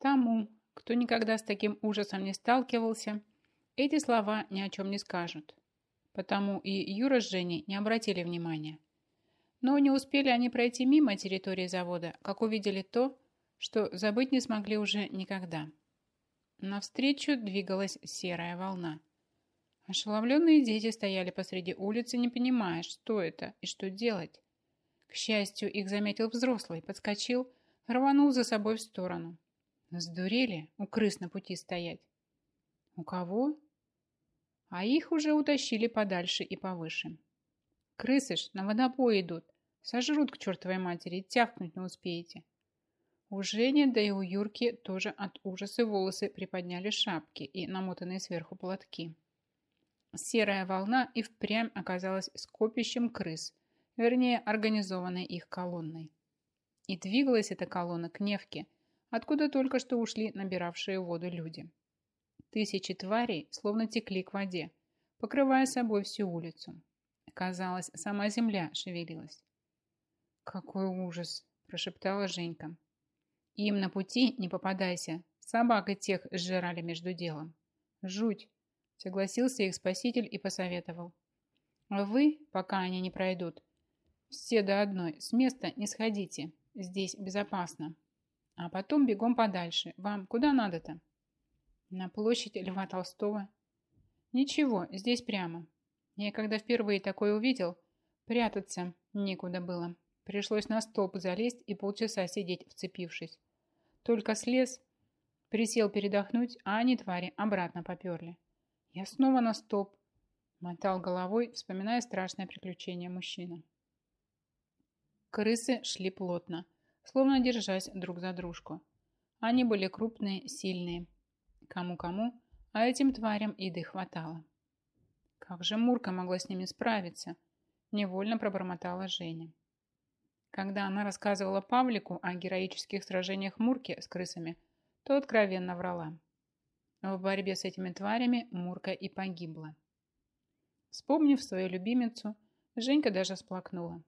Тому, кто никогда с таким ужасом не сталкивался, эти слова ни о чем не скажут. Потому и Юра с Женей не обратили внимания. Но не успели они пройти мимо территории завода, как увидели то, что забыть не смогли уже никогда. Навстречу двигалась серая волна. Ошеломленные дети стояли посреди улицы, не понимая, что это и что делать. К счастью, их заметил взрослый, подскочил, рванул за собой в сторону. Сдурели у крыс на пути стоять. У кого? А их уже утащили подальше и повыше. Крысы ж на водопой идут. Сожрут к чертовой матери, тявкнуть не успеете. У Жени, да и у Юрки тоже от ужаса волосы приподняли шапки и намотанные сверху платки. Серая волна и впрямь оказалась скопищем крыс, вернее, организованной их колонной. И двигалась эта колонна к Невке, откуда только что ушли набиравшие воду люди. Тысячи тварей словно текли к воде, покрывая собой всю улицу. Казалось, сама земля шевелилась. «Какой ужас!» – прошептала Женька. Им на пути не попадайся. Собак и тех сжирали между делом. Жуть. Согласился их спаситель и посоветовал. А вы, пока они не пройдут, все до одной, с места не сходите. Здесь безопасно. А потом бегом подальше. Вам куда надо-то? На площадь Льва Толстого. Ничего, здесь прямо. Я когда впервые такое увидел, прятаться некуда было. Пришлось на столб залезть и полчаса сидеть, вцепившись. Только слез, присел передохнуть, а они, твари, обратно поперли. Я снова на стоп. Мотал головой, вспоминая страшное приключение мужчины. Крысы шли плотно, словно держась друг за дружку. Они были крупные, сильные. Кому-кому, а этим тварям еды хватало. Как же Мурка могла с ними справиться? Невольно пробормотала Женя. Когда она рассказывала Павлику о героических сражениях Мурки с крысами, то откровенно врала. В борьбе с этими тварями Мурка и погибла. Вспомнив свою любимицу, Женька даже сплакнула.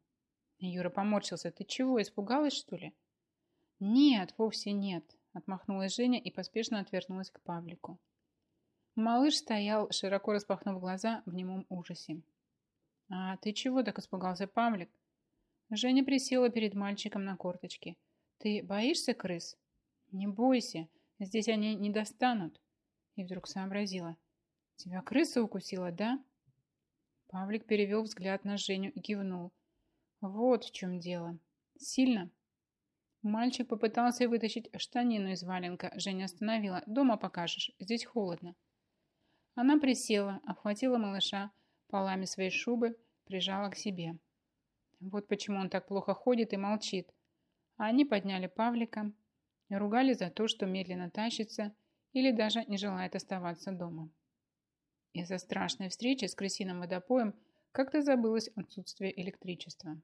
Юра поморщился. «Ты чего, испугалась, что ли?» «Нет, вовсе нет», – отмахнулась Женя и поспешно отвернулась к Павлику. Малыш стоял, широко распахнув глаза в немом ужасе. «А ты чего так испугался, Павлик?» Женя присела перед мальчиком на корточки. «Ты боишься крыс?» «Не бойся, здесь они не достанут». И вдруг сообразила. «Тебя крыса укусила, да?» Павлик перевел взгляд на Женю и кивнул. «Вот в чем дело. Сильно?» Мальчик попытался вытащить штанину из валенка. Женя остановила. «Дома покажешь, здесь холодно». Она присела, обхватила малыша полами своей шубы, прижала к себе. Вот почему он так плохо ходит и молчит. А они подняли Павлика, ругали за то, что медленно тащится или даже не желает оставаться дома. Из-за страшной встречи с крысиным водопоем как-то забылось отсутствие электричества.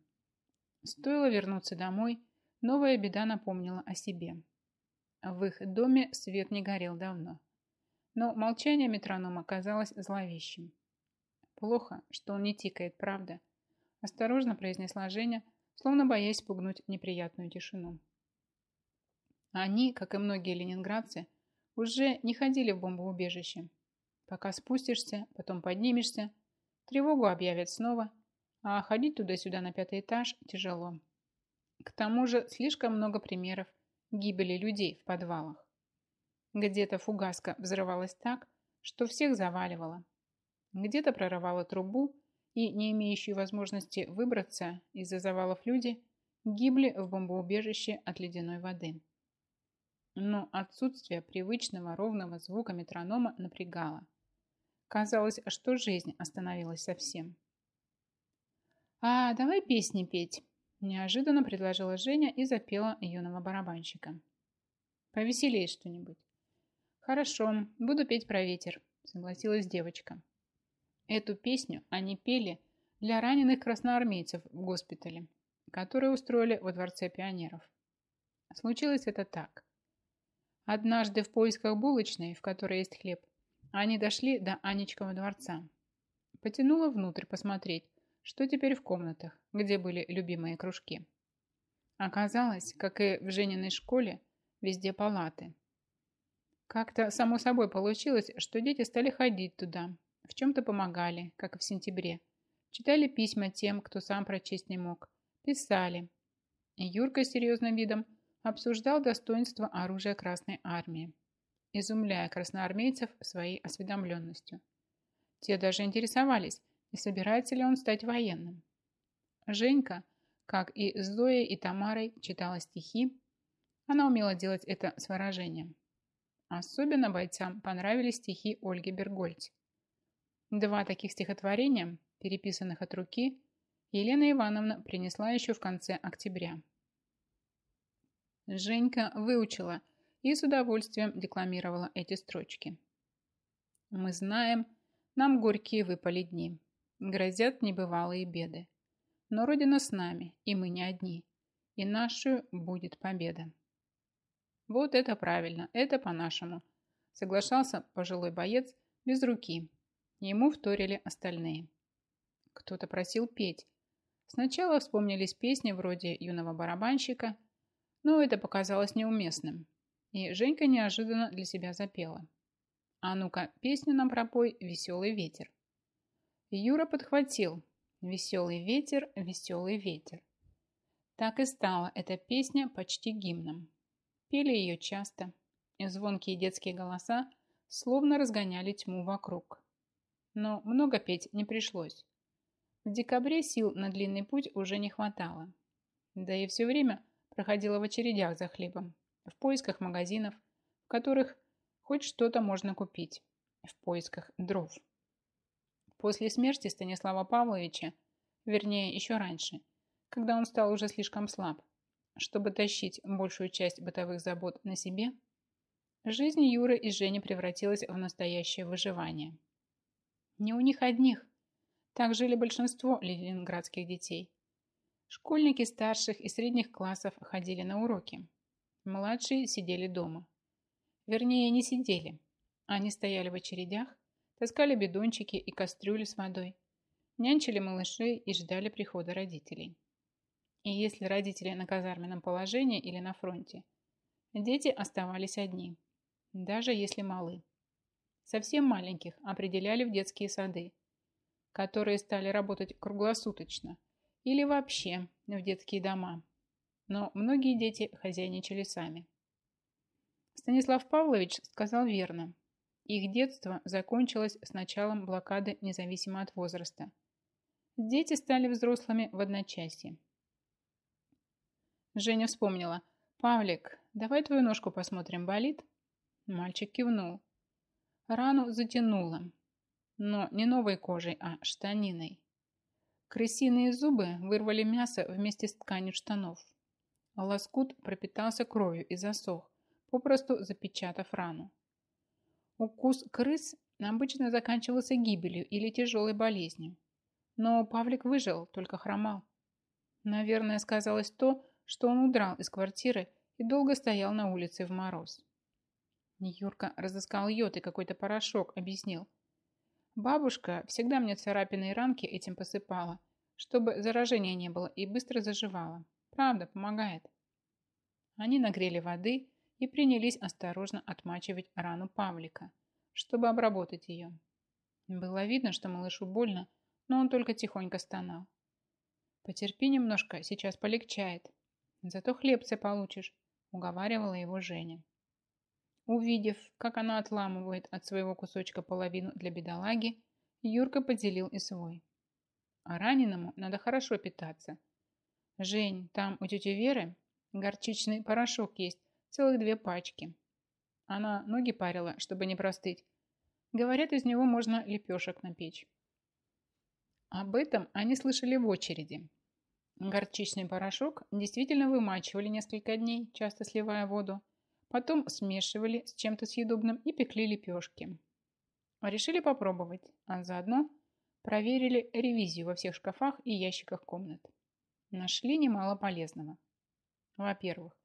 Стоило вернуться домой, новая беда напомнила о себе. В их доме свет не горел давно. Но молчание метронома казалось зловещим. Плохо, что он не тикает, правда? Осторожно произнесла Женя, словно боясь спугнуть неприятную тишину. Они, как и многие ленинградцы, уже не ходили в бомбоубежище. Пока спустишься, потом поднимешься, тревогу объявят снова, а ходить туда-сюда на пятый этаж тяжело. К тому же слишком много примеров гибели людей в подвалах. Где-то фугаска взрывалась так, что всех заваливала. Где-то прорывала трубу и не имеющие возможности выбраться из-за завалов люди гибли в бомбоубежище от ледяной воды. Но отсутствие привычного ровного звука метронома напрягало. Казалось, что жизнь остановилась совсем. «А давай песни петь», – неожиданно предложила Женя и запела юного барабанщика. «Повеселее что-нибудь». «Хорошо, буду петь про ветер», – согласилась девочка. Эту песню они пели для раненых красноармейцев в госпитале, которые устроили во Дворце пионеров. Случилось это так. Однажды в поисках булочной, в которой есть хлеб, они дошли до Анечкова дворца. Потянула внутрь посмотреть, что теперь в комнатах, где были любимые кружки. Оказалось, как и в Жениной школе, везде палаты. Как-то само собой получилось, что дети стали ходить туда, в чем-то помогали, как и в сентябре. Читали письма тем, кто сам прочесть не мог. Писали. И Юрка серьезным видом обсуждал достоинство оружия Красной Армии, изумляя красноармейцев своей осведомленностью. Те даже интересовались, не собирается ли он стать военным. Женька, как и с Зоей и Тамарой, читала стихи. Она умела делать это с выражением. Особенно бойцам понравились стихи Ольги Бергольц. Два таких стихотворения, переписанных от руки, Елена Ивановна принесла еще в конце октября. Женька выучила и с удовольствием декламировала эти строчки. «Мы знаем, нам горькие выпали дни, грозят небывалые беды. Но Родина с нами, и мы не одни, и нашу будет победа». Вот это правильно, это по-нашему, соглашался пожилой боец без руки, Ему вторили остальные. Кто-то просил петь. Сначала вспомнились песни вроде «Юного барабанщика», но это показалось неуместным. И Женька неожиданно для себя запела. «А ну-ка, песню нам пропой «Веселый ветер». Юра подхватил «Веселый ветер, веселый ветер». Так и стала эта песня почти гимном. Пели ее часто, и звонкие детские голоса словно разгоняли тьму вокруг но много петь не пришлось. В декабре сил на длинный путь уже не хватало. Да и все время проходила в очередях за хлебом, в поисках магазинов, в которых хоть что-то можно купить, в поисках дров. После смерти Станислава Павловича, вернее, еще раньше, когда он стал уже слишком слаб, чтобы тащить большую часть бытовых забот на себе, жизнь Юры и Жени превратилась в настоящее выживание. Не у них одних. Так жили большинство ленинградских детей. Школьники старших и средних классов ходили на уроки. Младшие сидели дома. Вернее, не сидели. Они стояли в очередях, таскали бидончики и кастрюли с водой, нянчили малышей и ждали прихода родителей. И если родители на казарменном положении или на фронте, дети оставались одни, даже если малы совсем маленьких определяли в детские сады, которые стали работать круглосуточно или вообще в детские дома. Но многие дети хозяйничали сами. Станислав Павлович сказал верно. Их детство закончилось с началом блокады независимо от возраста. Дети стали взрослыми в одночасье. Женя вспомнила. «Павлик, давай твою ножку посмотрим, болит?» Мальчик кивнул. Рану затянуло, но не новой кожей, а штаниной. Крысиные зубы вырвали мясо вместе с тканью штанов. Лоскут пропитался кровью и засох, попросту запечатав рану. Укус крыс обычно заканчивался гибелью или тяжелой болезнью. Но Павлик выжил, только хромал. Наверное, сказалось то, что он удрал из квартиры и долго стоял на улице в мороз. Юрка разыскал йод и какой-то порошок, объяснил. Бабушка всегда мне царапины и ранки этим посыпала, чтобы заражения не было и быстро заживало. Правда, помогает. Они нагрели воды и принялись осторожно отмачивать рану Павлика, чтобы обработать ее. Было видно, что малышу больно, но он только тихонько стонал. «Потерпи немножко, сейчас полегчает. Зато хлебцы получишь», — уговаривала его Женя. Увидев, как она отламывает от своего кусочка половину для бедолаги, Юрка поделил и свой. А раненому надо хорошо питаться. Жень, там у тети Веры горчичный порошок есть, целых две пачки. Она ноги парила, чтобы не простыть. Говорят, из него можно лепешек напечь. Об этом они слышали в очереди. Горчичный порошок действительно вымачивали несколько дней, часто сливая воду, Потом смешивали с чем-то съедобным и пекли лепешки. Решили попробовать, а заодно проверили ревизию во всех шкафах и ящиках комнат. Нашли немало полезного. Во-первых,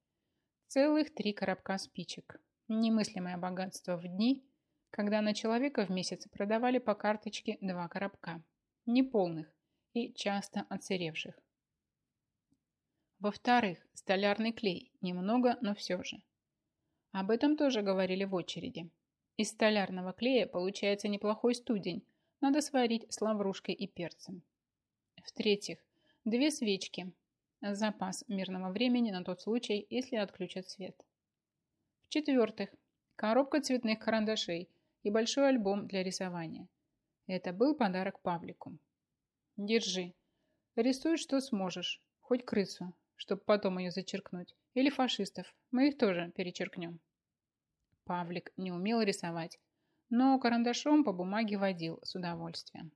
целых три коробка спичек. Немыслимое богатство в дни, когда на человека в месяц продавали по карточке два коробка. Неполных и часто отсыревших. Во-вторых, столярный клей. Немного, но все же. Об этом тоже говорили в очереди. Из столярного клея получается неплохой студень. Надо сварить с лаврушкой и перцем. В-третьих, две свечки. Запас мирного времени на тот случай, если отключат свет. В-четвертых, коробка цветных карандашей и большой альбом для рисования. Это был подарок Павлику. Держи. Рисуй, что сможешь. Хоть крысу, чтобы потом ее зачеркнуть. Или фашистов. Мы их тоже перечеркнем. Павлик не умел рисовать, но карандашом по бумаге водил с удовольствием.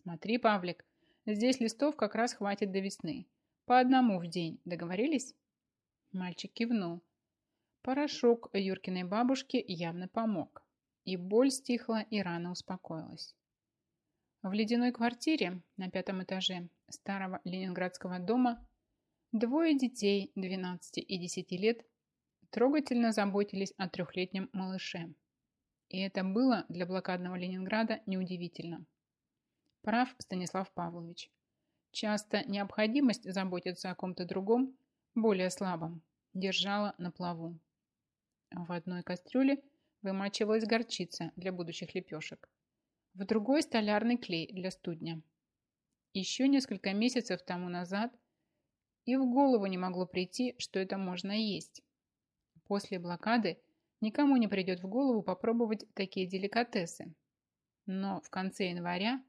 Смотри, Павлик, здесь листов как раз хватит до весны. По одному в день. Договорились? Мальчик кивнул. Порошок Юркиной бабушке явно помог. И боль стихла, и рана успокоилась. В ледяной квартире на пятом этаже старого ленинградского дома двое детей 12 и 10 лет трогательно заботились о трехлетнем малыше. И это было для блокадного Ленинграда неудивительно. Прав Станислав Павлович. Часто необходимость заботиться о ком-то другом, более слабом, держала на плаву. В одной кастрюле вымачивалась горчица для будущих лепешек, в другой столярный клей для студня. Еще несколько месяцев тому назад и в голову не могло прийти, что это можно есть. После блокады никому не придет в голову попробовать такие деликатесы. Но в конце января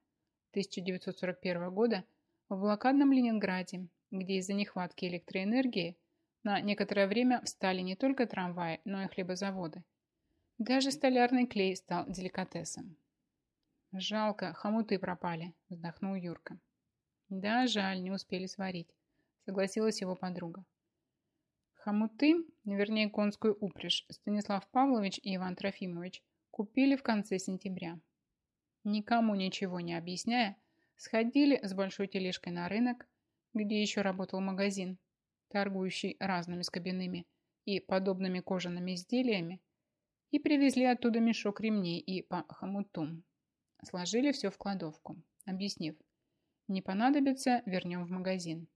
1941 года в блокадном Ленинграде, где из-за нехватки электроэнергии на некоторое время встали не только трамваи, но и хлебозаводы, даже столярный клей стал деликатесом. «Жалко, хомуты пропали», – вздохнул Юрка. «Да, жаль, не успели сварить», – согласилась его подруга. Хомуты, вернее конскую упряжь, Станислав Павлович и Иван Трофимович купили в конце сентября. Никому ничего не объясняя, сходили с большой тележкой на рынок, где еще работал магазин, торгующий разными скобяными и подобными кожаными изделиями, и привезли оттуда мешок ремней и по хомуту. Сложили все в кладовку, объяснив, не понадобится, вернем в магазин.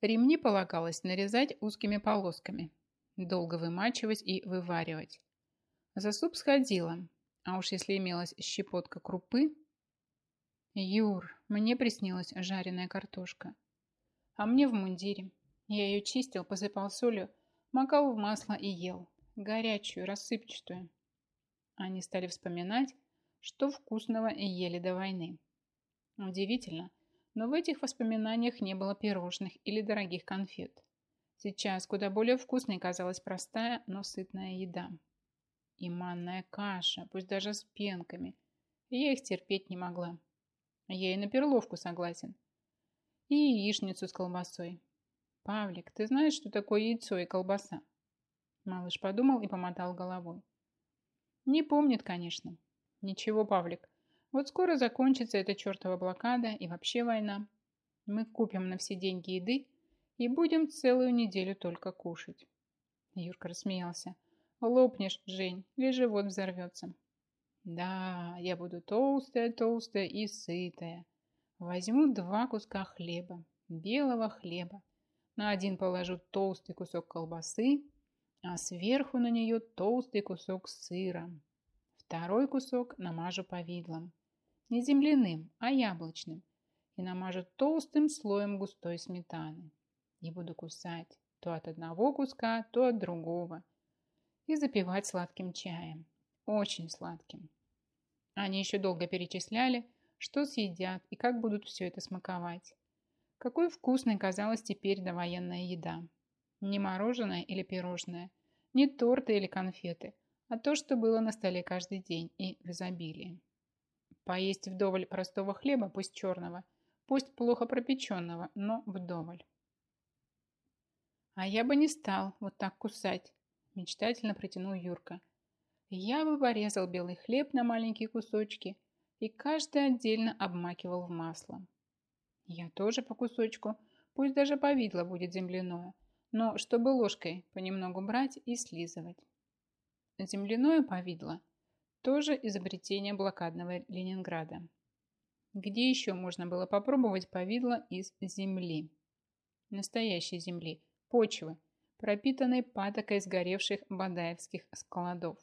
Ремни полагалось нарезать узкими полосками, долго вымачивать и вываривать. За суп сходила, а уж если имелась щепотка крупы... Юр, мне приснилась жареная картошка. А мне в мундире. Я ее чистил, посыпал солью, макал в масло и ел. Горячую, рассыпчатую. Они стали вспоминать, что вкусного ели до войны. Удивительно, но в этих воспоминаниях не было пирожных или дорогих конфет. Сейчас куда более вкусной казалась простая, но сытная еда. И манная каша, пусть даже с пенками. Я их терпеть не могла. Я и на перловку согласен. И яичницу с колбасой. Павлик, ты знаешь, что такое яйцо и колбаса? Малыш подумал и помотал головой. Не помнит, конечно. Ничего, Павлик, вот скоро закончится эта чертова блокада и вообще война. Мы купим на все деньги еды и будем целую неделю только кушать. Юрка рассмеялся. Лопнешь, Жень, или живот взорвется. Да, я буду толстая-толстая и сытая. Возьму два куска хлеба, белого хлеба. На один положу толстый кусок колбасы, а сверху на нее толстый кусок сыра. Второй кусок намажу повидлом. Не земляным, а яблочным. И намажу толстым слоем густой сметаны. И буду кусать то от одного куска, то от другого. И запивать сладким чаем. Очень сладким. Они еще долго перечисляли, что съедят и как будут все это смаковать. Какой вкусной казалась теперь довоенная еда. Не мороженое или пирожное, не торты или конфеты, а то, что было на столе каждый день и в изобилии. Поесть вдоволь простого хлеба, пусть черного, пусть плохо пропеченного, но вдоволь. А я бы не стал вот так кусать, мечтательно протянул Юрка. Я бы порезал белый хлеб на маленькие кусочки и каждый отдельно обмакивал в масло. Я тоже по кусочку, пусть даже повидло будет земляное, но чтобы ложкой понемногу брать и слизывать. Земляное повидло – тоже изобретение блокадного Ленинграда. Где еще можно было попробовать повидло из земли? Настоящей земли, почвы, пропитанной патокой сгоревших бадаевских складов.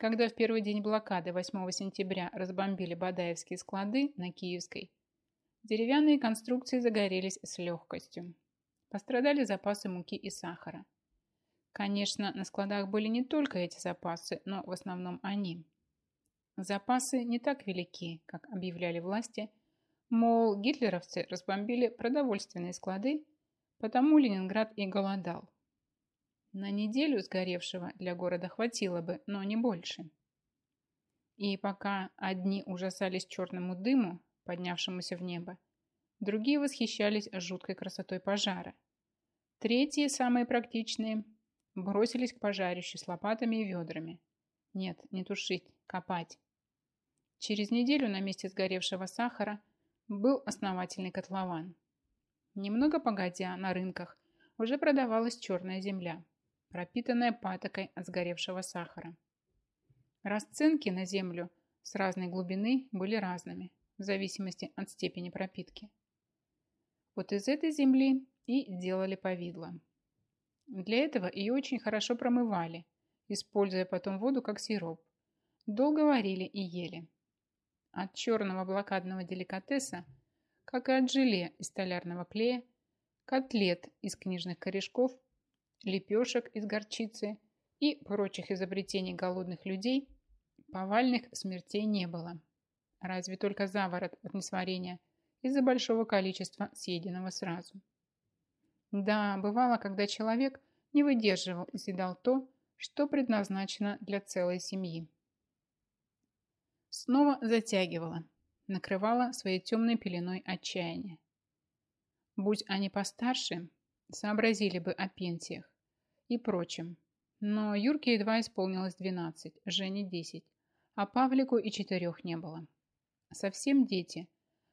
Когда в первый день блокады 8 сентября разбомбили бадаевские склады на Киевской, деревянные конструкции загорелись с легкостью. Пострадали запасы муки и сахара. Конечно, на складах были не только эти запасы, но в основном они. Запасы не так велики, как объявляли власти. Мол, гитлеровцы разбомбили продовольственные склады, потому Ленинград и голодал. На неделю сгоревшего для города хватило бы, но не больше. И пока одни ужасались черному дыму, поднявшемуся в небо, другие восхищались жуткой красотой пожара. Третьи, самые практичные, бросились к пожарищу с лопатами и ведрами. Нет, не тушить, копать. Через неделю на месте сгоревшего сахара был основательный котлован. Немного погодя, на рынках уже продавалась черная земля, пропитанная патокой от сгоревшего сахара. Расценки на землю с разной глубины были разными, в зависимости от степени пропитки. Вот из этой земли и делали повидло. Для этого ее очень хорошо промывали, используя потом воду как сироп. Долго варили и ели. От черного блокадного деликатеса, как и от желе из столярного клея, котлет из книжных корешков, лепешек из горчицы и прочих изобретений голодных людей, повальных смертей не было. Разве только заворот от несварения из-за большого количества съеденного сразу. Да, бывало, когда человек не выдерживал и съедал то, что предназначено для целой семьи. Снова затягивала, накрывала своей темной пеленой отчаяния. Будь они постарше, сообразили бы о пенсиях и прочем. Но Юрке едва исполнилось 12, Жене 10, а Павлику и четырех не было. Совсем дети.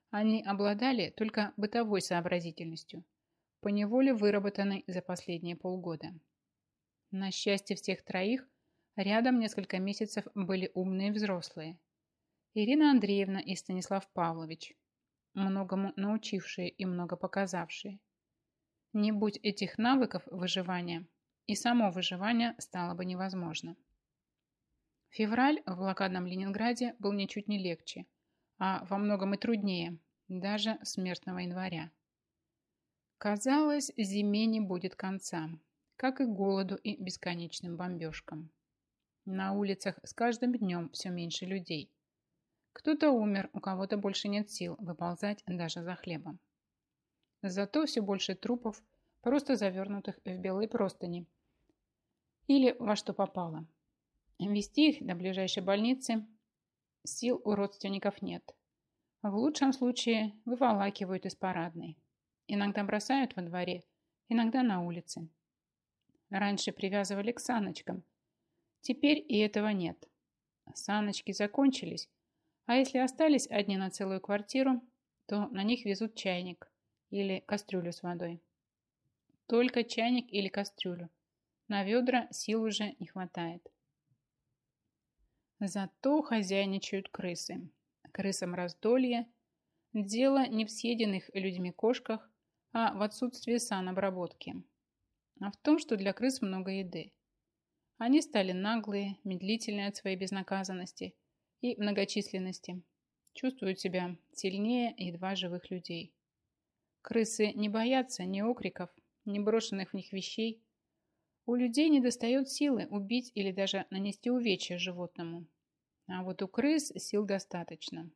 Они обладали только бытовой сообразительностью – поневоле выработанной за последние полгода. На счастье всех троих, рядом несколько месяцев были умные взрослые. Ирина Андреевна и Станислав Павлович, многому научившие и много показавшие. Не будь этих навыков выживания, и само выживание стало бы невозможно. Февраль в блокадном Ленинграде был ничуть не легче, а во многом и труднее, даже смертного января. Казалось, зиме не будет конца, как и голоду и бесконечным бомбежкам. На улицах с каждым днем все меньше людей. Кто-то умер, у кого-то больше нет сил выползать даже за хлебом. Зато все больше трупов, просто завернутых в белые простыни. Или во что попало. Вести их до ближайшей больницы сил у родственников нет. В лучшем случае выволакивают из парадной. Иногда бросают во дворе, иногда на улице. Раньше привязывали к саночкам. Теперь и этого нет. Саночки закончились, а если остались одни на целую квартиру, то на них везут чайник или кастрюлю с водой. Только чайник или кастрюлю. На ведра сил уже не хватает. Зато хозяйничают крысы. Крысам раздолье. Дело не в съеденных людьми кошках, а в отсутствии санобработки, а в том, что для крыс много еды. Они стали наглые, медлительные от своей безнаказанности и многочисленности, чувствуют себя сильнее едва живых людей. Крысы не боятся ни окриков, ни брошенных в них вещей. У людей не достает силы убить или даже нанести увечья животному. А вот у крыс сил достаточно.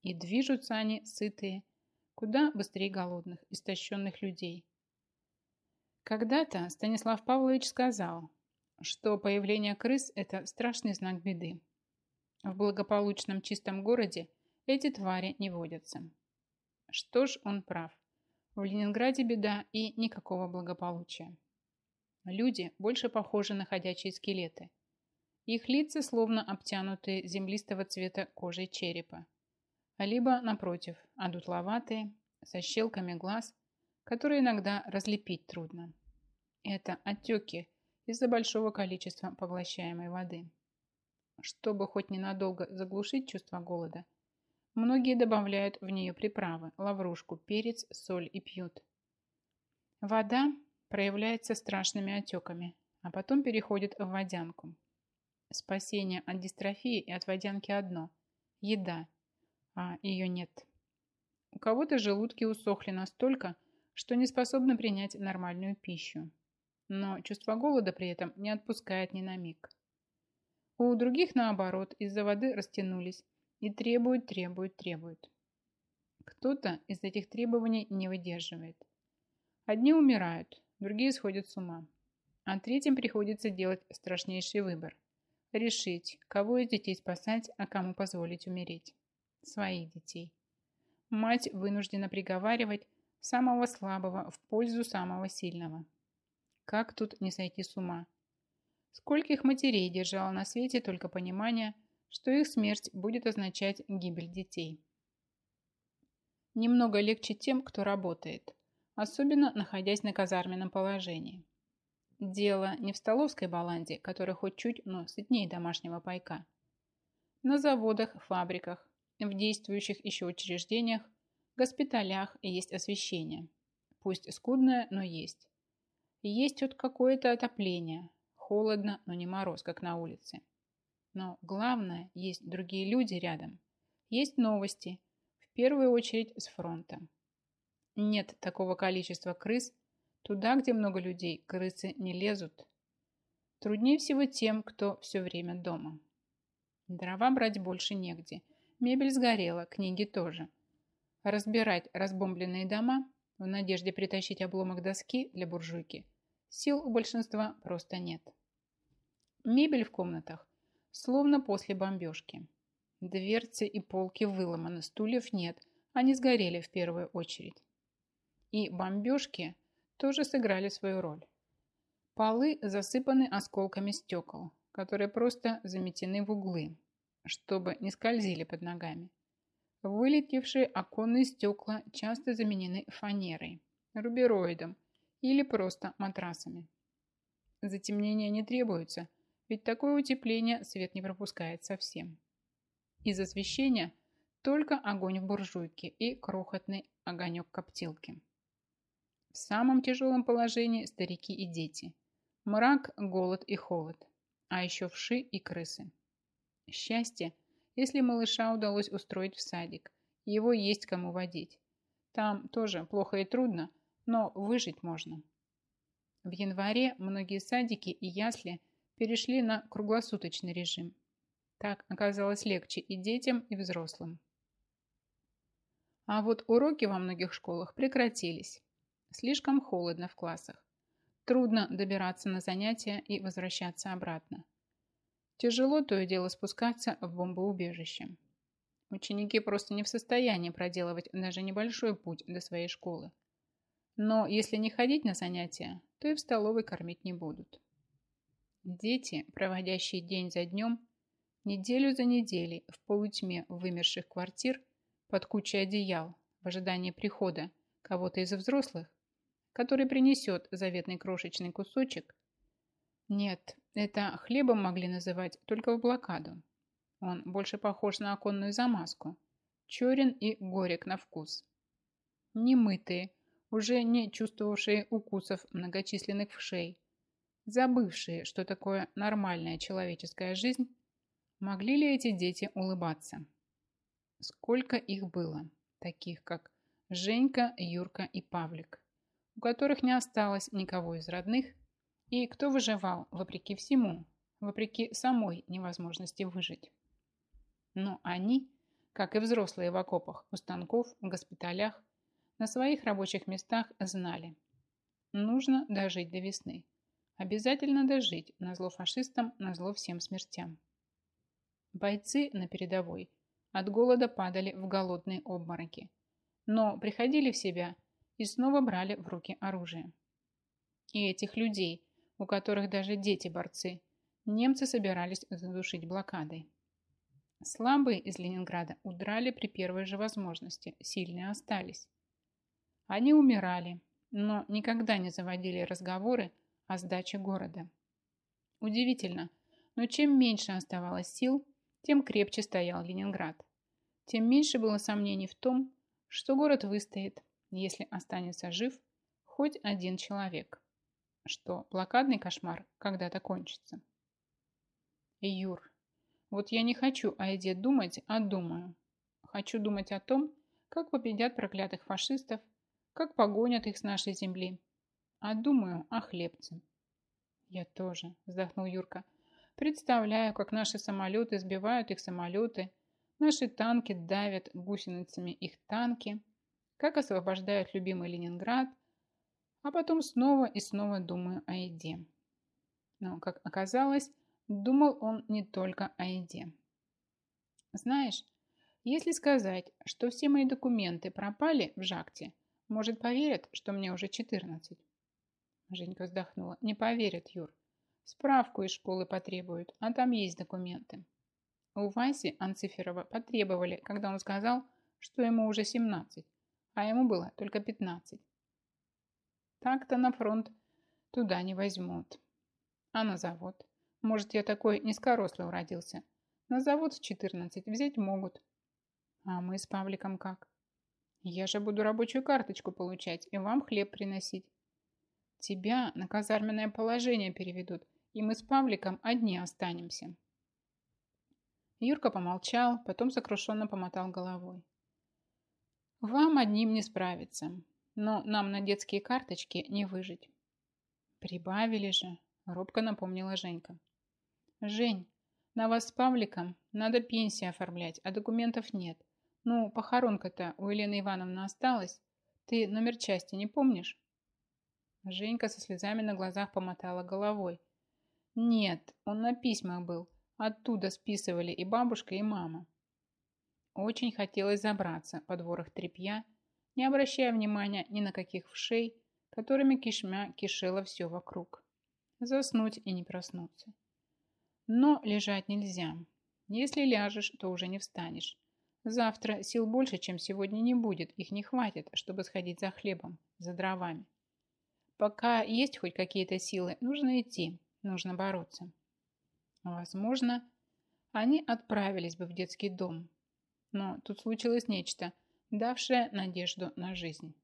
И движутся они сытые, куда быстрее голодных, истощенных людей. Когда-то Станислав Павлович сказал, что появление крыс – это страшный знак беды. В благополучном чистом городе эти твари не водятся. Что ж, он прав. В Ленинграде беда и никакого благополучия. Люди больше похожи на ходячие скелеты. Их лица словно обтянутые землистого цвета кожей черепа либо, напротив, одутловатые, со щелками глаз, которые иногда разлепить трудно. Это отеки из-за большого количества поглощаемой воды. Чтобы хоть ненадолго заглушить чувство голода, многие добавляют в нее приправы, лаврушку, перец, соль и пьют. Вода проявляется страшными отеками, а потом переходит в водянку. Спасение от дистрофии и от водянки одно – еда, а ее нет. У кого-то желудки усохли настолько, что не способны принять нормальную пищу. Но чувство голода при этом не отпускает ни на миг. У других, наоборот, из-за воды растянулись и требуют, требуют, требуют. Кто-то из этих требований не выдерживает. Одни умирают, другие сходят с ума. А третьим приходится делать страшнейший выбор. Решить, кого из детей спасать, а кому позволить умереть. Своих детей. Мать вынуждена приговаривать самого слабого в пользу самого сильного. Как тут не сойти с ума? Скольких матерей держало на свете только понимание, что их смерть будет означать гибель детей. Немного легче тем, кто работает, особенно находясь на казарменном положении. Дело не в столовской баланде, которая хоть чуть, но сытнее домашнего пайка. На заводах, фабриках, в действующих еще учреждениях, госпиталях есть освещение. Пусть скудное, но есть. Есть вот какое-то отопление. Холодно, но не мороз, как на улице. Но главное, есть другие люди рядом. Есть новости, в первую очередь с фронта. Нет такого количества крыс. Туда, где много людей, крысы не лезут. Труднее всего тем, кто все время дома. Дрова брать больше негде. Мебель сгорела, книги тоже. Разбирать разбомбленные дома в надежде притащить обломок доски для буржуйки сил у большинства просто нет. Мебель в комнатах словно после бомбежки. Дверцы и полки выломаны, стульев нет, они сгорели в первую очередь. И бомбежки тоже сыграли свою роль. Полы засыпаны осколками стекол, которые просто заметены в углы, чтобы не скользили под ногами. Вылетевшие оконные стекла часто заменены фанерой, рубероидом или просто матрасами. Затемнения не требуется – ведь такое утепление свет не пропускает совсем. Из освещения только огонь в буржуйке и крохотный огонек коптилки. В самом тяжелом положении старики и дети. Мрак, голод и холод. А еще вши и крысы. Счастье, если малыша удалось устроить в садик. Его есть кому водить. Там тоже плохо и трудно, но выжить можно. В январе многие садики и ясли – перешли на круглосуточный режим. Так оказалось легче и детям, и взрослым. А вот уроки во многих школах прекратились. Слишком холодно в классах. Трудно добираться на занятия и возвращаться обратно. Тяжело то и дело спускаться в бомбоубежище. Ученики просто не в состоянии проделывать даже небольшой путь до своей школы. Но если не ходить на занятия, то и в столовой кормить не будут. Дети, проводящие день за днем, неделю за неделей в полутьме вымерших квартир под кучей одеял в ожидании прихода кого-то из взрослых, который принесет заветный крошечный кусочек. Нет, это хлебом могли называть только в блокаду. Он больше похож на оконную замазку. Черен и горек на вкус. Немытые, уже не чувствовавшие укусов многочисленных вшей, забывшие, что такое нормальная человеческая жизнь, могли ли эти дети улыбаться? Сколько их было, таких как Женька, Юрка и Павлик, у которых не осталось никого из родных, и кто выживал вопреки всему, вопреки самой невозможности выжить. Но они, как и взрослые в окопах, у станков, в госпиталях, на своих рабочих местах знали, нужно дожить до весны. Обязательно дожить, на зло фашистам, на зло всем смертям. Бойцы на передовой от голода падали в голодные обмороки, но приходили в себя и снова брали в руки оружие. И этих людей, у которых даже дети-борцы, немцы собирались задушить блокадой. Слабые из Ленинграда удрали при первой же возможности, сильные остались. Они умирали, но никогда не заводили разговоры о сдаче города. Удивительно, но чем меньше оставалось сил, тем крепче стоял Ленинград. Тем меньше было сомнений в том, что город выстоит, если останется жив хоть один человек. что блокадный кошмар когда-то кончится. Юр, вот я не хочу о еде думать, а думаю. Хочу думать о том, как победят проклятых фашистов, как погонят их с нашей земли. А думаю о хлебце. Я тоже, вздохнул Юрка. Представляю, как наши самолеты сбивают их самолеты, наши танки давят гусеницами их танки, как освобождают любимый Ленинград, а потом снова и снова думаю о еде. Но, как оказалось, думал он не только о еде. Знаешь, если сказать, что все мои документы пропали в Жакте, может, поверят, что мне уже 14? Женька вздохнула. Не поверят, Юр. Справку из школы потребуют, а там есть документы. У Васи Анциферова потребовали, когда он сказал, что ему уже 17, а ему было только 15. Так-то на фронт туда не возьмут. А на завод? Может, я такой низкорослый уродился. На завод в 14 взять могут. А мы с Павликом как? Я же буду рабочую карточку получать и вам хлеб приносить. Тебя на казарменное положение переведут, и мы с Павликом одни останемся. Юрка помолчал, потом сокрушенно помотал головой. Вам одним не справиться но нам на детские карточки не выжить. Прибавили же, робко напомнила Женька. Жень, на вас с Павликом надо пенсию оформлять, а документов нет. Ну, похоронка-то у Елены Ивановны осталась. Ты номер части не помнишь? Женька со слезами на глазах помотала головой. Нет, он на письмах был. Оттуда списывали и бабушка, и мама. Очень хотелось забраться под ворох тряпья не обращая внимания ни на каких вшей, которыми кишмя кишело все вокруг. Заснуть и не проснуться. Но лежать нельзя. Если ляжешь, то уже не встанешь. Завтра сил больше, чем сегодня не будет. Их не хватит, чтобы сходить за хлебом, за дровами. Пока есть хоть какие-то силы, нужно идти, нужно бороться. Возможно, они отправились бы в детский дом. Но тут случилось нечто, давшая надежду на жизнь.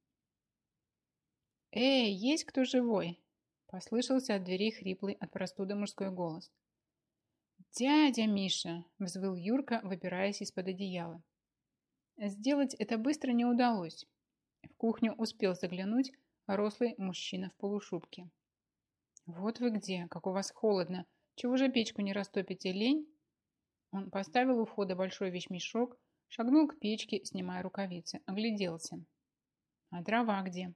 «Эй, есть кто живой?» Послышался от двери хриплый от простуды мужской голос. «Дядя Миша!» – взвыл Юрка, выбираясь из-под одеяла. Сделать это быстро не удалось. В кухню успел заглянуть рослый мужчина в полушубке. «Вот вы где, как у вас холодно! Чего же печку не растопите, лень?» Он поставил у входа большой вещмешок, Шагнул к печке, снимая рукавицы. Огляделся. А дрова где?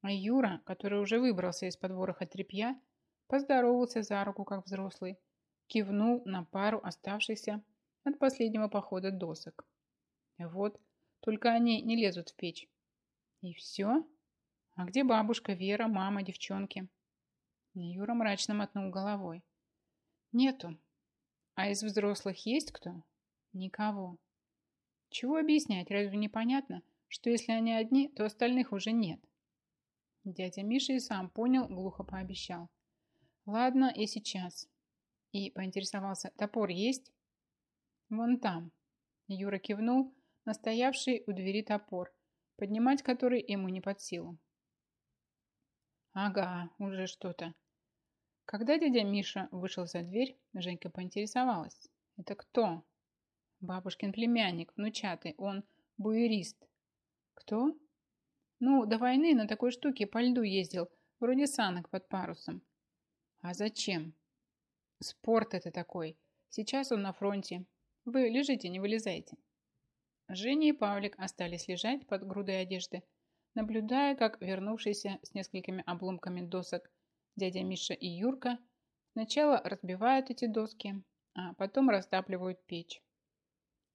А Юра, который уже выбрался из-под вороха тряпья, поздоровался за руку, как взрослый, кивнул на пару оставшихся от последнего похода досок. Вот, только они не лезут в печь. И все? А где бабушка, Вера, мама, девчонки? Юра мрачно мотнул головой. Нету. А из взрослых есть кто? Никого. Чего объяснять, разве непонятно, что если они одни, то остальных уже нет? Дядя Миша и сам понял, глухо пообещал. Ладно, и сейчас. И поинтересовался, топор есть? Вон там. Юра кивнул настоявший у двери топор, поднимать который ему не под силу. Ага, уже что-то. Когда дядя Миша вышел за дверь, Женька поинтересовалась. Это кто? Бабушкин племянник, внучатый, он буерист. Кто? Ну, до войны на такой штуке по льду ездил, вроде санок под парусом. А зачем? Спорт это такой. Сейчас он на фронте. Вы лежите, не вылезайте. Женя и Павлик остались лежать под грудой одежды, наблюдая, как вернувшиеся с несколькими обломками досок дядя Миша и Юрка сначала разбивают эти доски, а потом растапливают печь.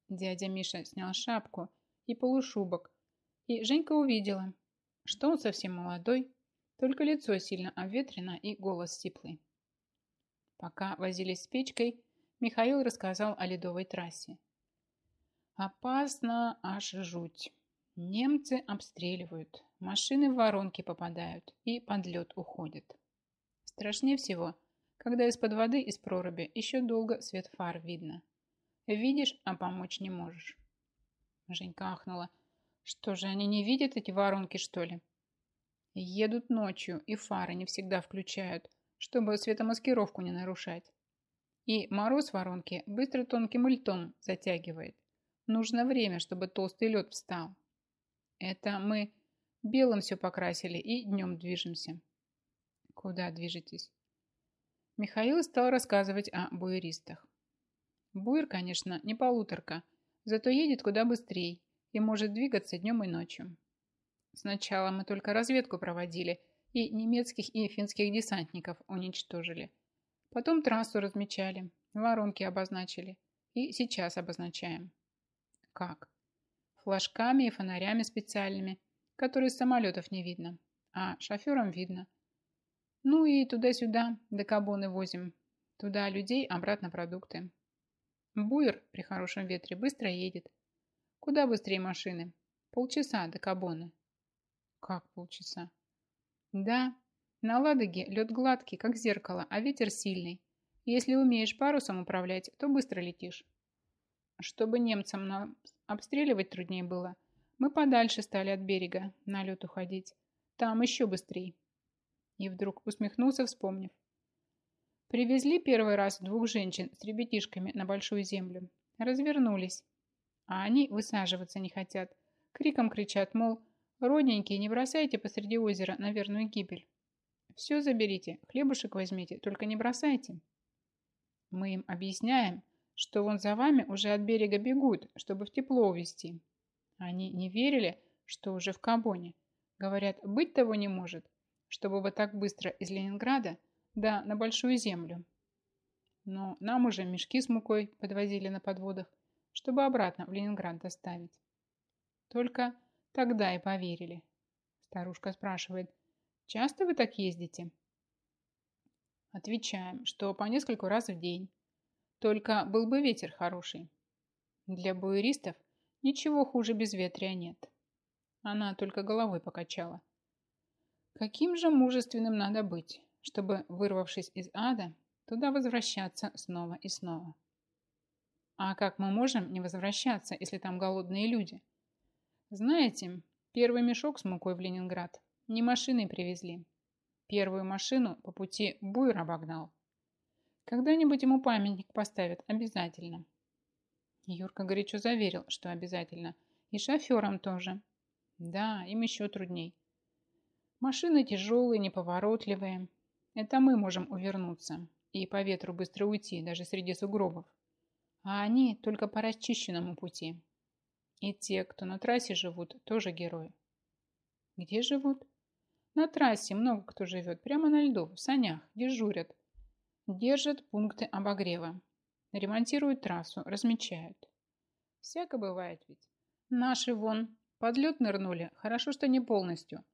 Дядя Миша снял шапку и полушубок, и Женька увидела, что он совсем молодой, только лицо сильно обветрено и голос теплый. Пока возились с печкой, Михаил рассказал о ледовой трассе. Опасно аж жуть. Немцы обстреливают, машины в воронки попадают и под лед уходят. Страшнее всего, когда из-под воды из проруби еще долго свет фар видно. Видишь, а помочь не можешь. Женька ахнула. Что же, они не видят эти воронки, что ли? Едут ночью и фары не всегда включают, чтобы светомаскировку не нарушать. И мороз воронки быстро тонким льтом затягивает. Нужно время, чтобы толстый лед встал. Это мы белым все покрасили и днем движемся. Куда движетесь? Михаил стал рассказывать о буеристах. Буер, конечно, не полуторка, зато едет куда быстрее и может двигаться днем и ночью. Сначала мы только разведку проводили и немецких и финских десантников уничтожили. Потом трассу размечали, воронки обозначили и сейчас обозначаем. Как? Флажками и фонарями специальными, которые с самолетов не видно, а шоферам видно. Ну и туда-сюда до Кабоны возим. Туда людей, обратно продукты. Буер при хорошем ветре быстро едет. Куда быстрее машины? Полчаса до Кабоны. Как полчаса? Да, на Ладоге лед гладкий, как зеркало, а ветер сильный. Если умеешь парусом управлять, то быстро летишь. Чтобы немцам нас обстреливать труднее было, мы подальше стали от берега, на лед уходить. Там еще быстрее. И вдруг усмехнулся, вспомнив. Привезли первый раз двух женщин с ребятишками на большую землю. Развернулись. А они высаживаться не хотят. Криком кричат, мол, родненькие, не бросайте посреди озера на верную гибель. Все заберите, хлебушек возьмите, только не бросайте. Мы им объясняем, что вон за вами уже от берега бегут, чтобы в тепло увезти. Они не верили, что уже в Кабоне. Говорят, быть того не может, чтобы вот так быстро из Ленинграда, да на Большую Землю. Но нам уже мешки с мукой подвозили на подводах, чтобы обратно в Ленинград доставить. Только тогда и поверили. Старушка спрашивает, часто вы так ездите? Отвечаем, что по нескольку раз в день. Только был бы ветер хороший. Для буеристов ничего хуже безветрия нет. Она только головой покачала. Каким же мужественным надо быть, чтобы, вырвавшись из ада, туда возвращаться снова и снова? А как мы можем не возвращаться, если там голодные люди? Знаете, первый мешок с мукой в Ленинград не машиной привезли. Первую машину по пути буйр обогнал. Когда-нибудь ему памятник поставят обязательно. Юрка горячо заверил, что обязательно. И шоферам тоже. Да, им еще трудней. Машины тяжелые, неповоротливые. Это мы можем увернуться и по ветру быстро уйти, даже среди сугробов. А они только по расчищенному пути. И те, кто на трассе живут, тоже герои. Где живут? На трассе много кто живет, прямо на льду, в санях, дежурят. Держат пункты обогрева. Ремонтируют трассу, размечают. Всяко бывает ведь. Наши вон под лед нырнули, хорошо, что не полностью.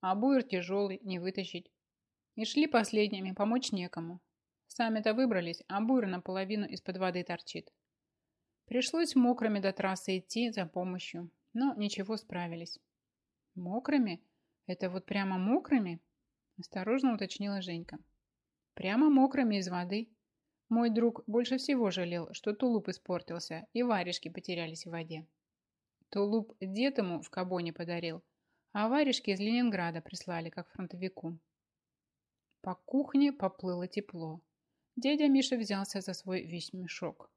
А буер тяжелый, не вытащить. И шли последними, помочь некому. Сами-то выбрались, а буер наполовину из-под воды торчит. Пришлось мокрыми до трассы идти за помощью, но ничего, справились. Мокрыми? Это вот прямо мокрыми? Осторожно уточнила Женька. Прямо мокрыми из воды. Мой друг больше всего жалел, что тулуп испортился и варежки потерялись в воде. Тулуп дед ему в Кабоне подарил, а варежки из Ленинграда прислали, как фронтовику. По кухне поплыло тепло. Дядя Миша взялся за свой весь мешок.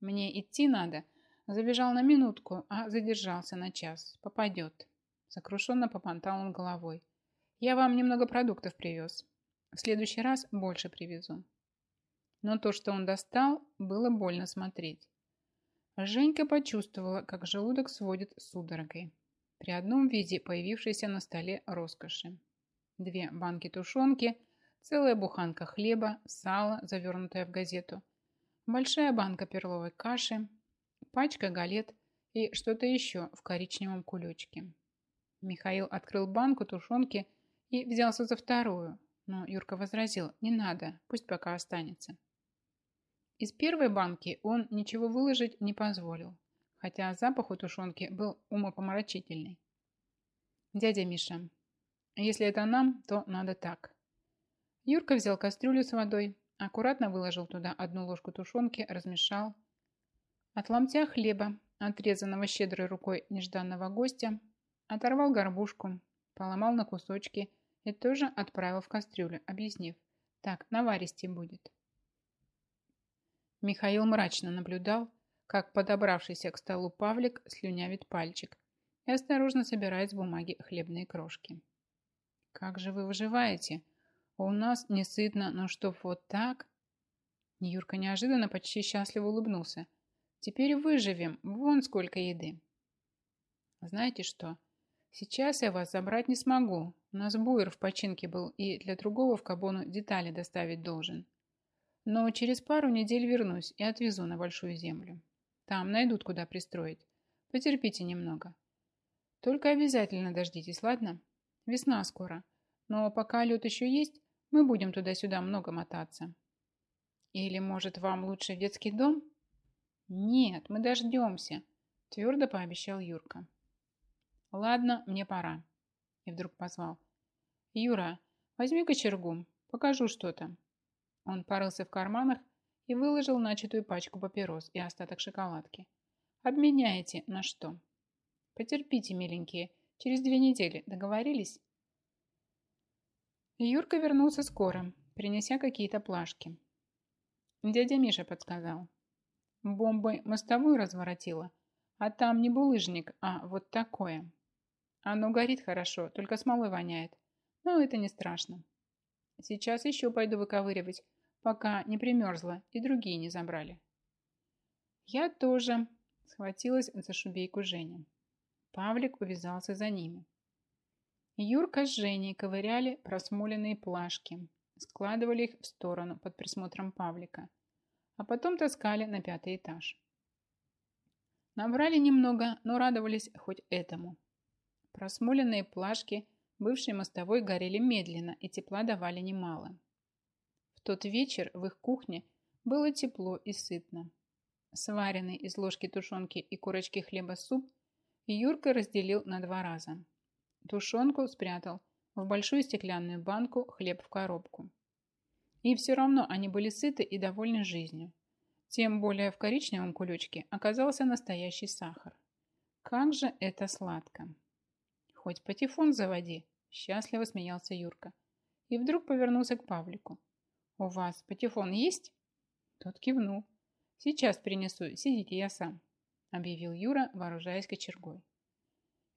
«Мне идти надо», Забежал на минутку, а задержался на час. Попадет. Сокрушенно попонтал он головой. Я вам немного продуктов привез. В следующий раз больше привезу. Но то, что он достал, было больно смотреть. Женька почувствовала, как желудок сводит судорогой. При одном виде появившейся на столе роскоши. Две банки тушенки, целая буханка хлеба, сало, завернутое в газету, большая банка перловой каши, пачка галет и что-то еще в коричневом кулечке. Михаил открыл банку тушенки и взялся за вторую, но Юрка возразил, не надо, пусть пока останется. Из первой банки он ничего выложить не позволил, хотя запах у тушенки был умопомрачительный. «Дядя Миша, если это нам, то надо так». Юрка взял кастрюлю с водой, аккуратно выложил туда одну ложку тушенки, размешал. От ломтя хлеба, отрезанного щедрой рукой нежданного гостя, оторвал горбушку, Поломал на кусочки и тоже отправил в кастрюлю, объяснив, так наваристее будет. Михаил мрачно наблюдал, как подобравшийся к столу Павлик слюнявит пальчик и осторожно собирает с бумаги хлебные крошки. «Как же вы выживаете? У нас не сытно, но чтоб вот так...» Юрка неожиданно почти счастливо улыбнулся. «Теперь выживем, вон сколько еды!» «Знаете что? Сейчас я вас забрать не смогу. У нас буер в починке был и для другого в Кабону детали доставить должен. Но через пару недель вернусь и отвезу на Большую Землю. Там найдут, куда пристроить. Потерпите немного. Только обязательно дождитесь, ладно? Весна скоро. Но пока лед еще есть, мы будем туда-сюда много мотаться. Или, может, вам лучше в детский дом? Нет, мы дождемся, твердо пообещал Юрка. Ладно, мне пора. И вдруг позвал. Юра, возьми кочергу, покажу что-то. Он порылся в карманах и выложил начатую пачку папирос и остаток шоколадки. Обменяете на что? Потерпите, миленькие, через две недели договорились? Юрка вернулся скоро, принеся какие-то плашки. Дядя Миша подсказал. Бомбой мостовую разворотила, а там не булыжник, а вот такое. Оно горит хорошо, только смолой воняет. Но это не страшно. Сейчас еще пойду выковыривать, пока не примерзла и другие не забрали. Я тоже схватилась за шубейку Женя. Павлик увязался за ними. Юрка с Женей ковыряли просмоленные плашки, складывали их в сторону под присмотром Павлика, а потом таскали на пятый этаж. Набрали немного, но радовались хоть этому. Просмоленные плашки бывшей мостовой горели медленно и тепла давали немало. В тот вечер в их кухне было тепло и сытно. Сваренный из ложки тушенки и корочки хлеба суп Юрка разделил на два раза – Тушенку спрятал в большую стеклянную банку, хлеб в коробку. И все равно они были сыты и довольны жизнью. Тем более в коричневом кулечке оказался настоящий сахар. Как же это сладко! Хоть патефон заводи, счастливо смеялся Юрка. И вдруг повернулся к Павлику. «У вас патефон есть?» Тот кивнул. «Сейчас принесу, сидите, я сам», объявил Юра, вооружаясь кочергой.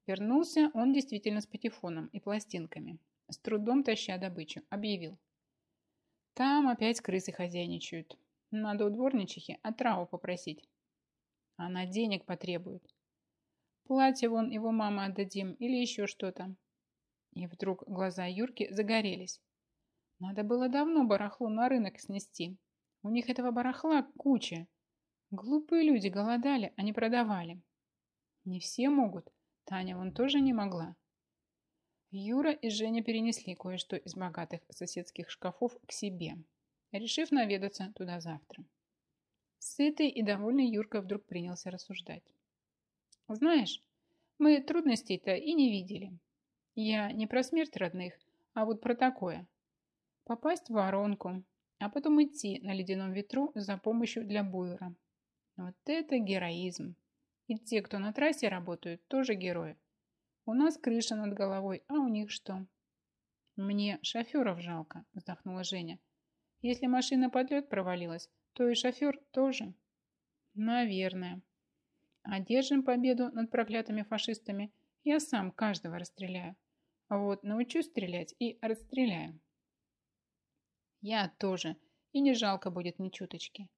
Вернулся он действительно с патефоном и пластинками, с трудом таща добычу, объявил. Там опять крысы хозяйничают. Надо у дворничихи отраву попросить. Она денег потребует. Платье вон его мама отдадим или еще что-то. И вдруг глаза Юрки загорелись. Надо было давно барахло на рынок снести. У них этого барахла куча. Глупые люди голодали, а не продавали. Не все могут. Таня вон тоже не могла. Юра и Женя перенесли кое-что из богатых соседских шкафов к себе, решив наведаться туда завтра. Сытый и довольный Юрка вдруг принялся рассуждать. «Знаешь, мы трудностей-то и не видели. Я не про смерть родных, а вот про такое. Попасть в воронку, а потом идти на ледяном ветру за помощью для буера. Вот это героизм!» И те, кто на трассе работают, тоже герои. У нас крыша над головой, а у них что? Мне шоферов жалко, вздохнула Женя. Если машина под лед провалилась, то и шофер тоже. Наверное. Одержим победу над проклятыми фашистами, я сам каждого расстреляю. Вот научусь стрелять и расстреляю. Я тоже. И не жалко будет ни чуточки.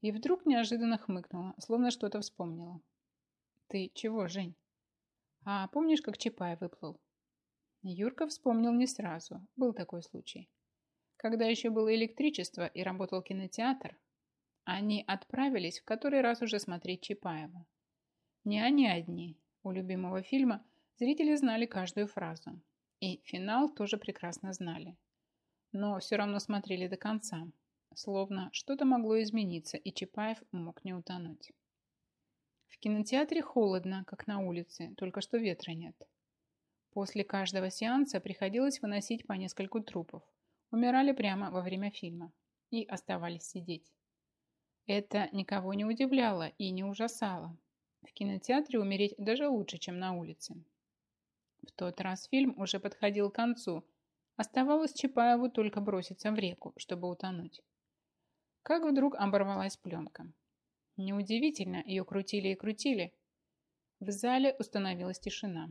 И вдруг неожиданно хмыкнула, словно что-то вспомнила. «Ты чего, Жень?» «А помнишь, как Чапай выплыл?» Юрка вспомнил не сразу. Был такой случай. Когда еще было электричество и работал кинотеатр, они отправились в который раз уже смотреть Чапаева. Не они одни. У любимого фильма зрители знали каждую фразу. И финал тоже прекрасно знали. Но все равно смотрели до конца, Словно что-то могло измениться, и Чапаев мог не утонуть. В кинотеатре холодно, как на улице, только что ветра нет. После каждого сеанса приходилось выносить по нескольку трупов. Умирали прямо во время фильма и оставались сидеть. Это никого не удивляло и не ужасало. В кинотеатре умереть даже лучше, чем на улице. В тот раз фильм уже подходил к концу. Оставалось Чапаеву только броситься в реку, чтобы утонуть. Как вдруг оборвалась пленка. Неудивительно, ее крутили и крутили. В зале установилась тишина.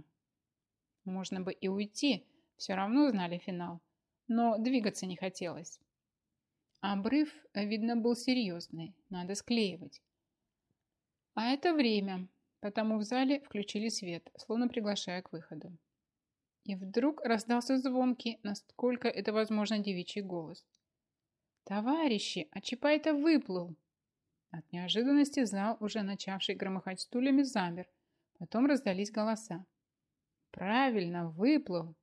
Можно бы и уйти, все равно знали финал, но двигаться не хотелось. Обрыв, видно, был серьезный, надо склеивать. А это время, потому в зале включили свет, словно приглашая к выходу. И вдруг раздался звонкий, насколько это возможно, девичий голос. «Товарищи, а Чапай-то выплыл!» От неожиданности зал, уже начавший громыхать стульями, замер. Потом раздались голоса. «Правильно, выплыл!»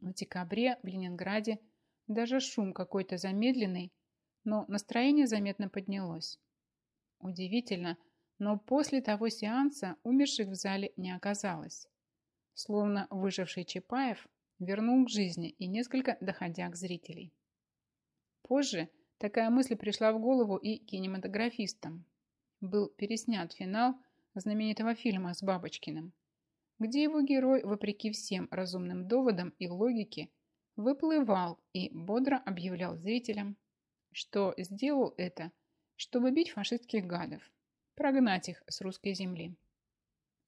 В декабре в Ленинграде даже шум какой-то замедленный, но настроение заметно поднялось. Удивительно, но после того сеанса умерших в зале не оказалось. Словно выживший Чапаев вернул к жизни и несколько доходяг зрителей. Позже такая мысль пришла в голову и кинематографистам. Был переснят финал знаменитого фильма с Бабочкиным, где его герой, вопреки всем разумным доводам и логике, выплывал и бодро объявлял зрителям, что сделал это, чтобы бить фашистских гадов, прогнать их с русской земли.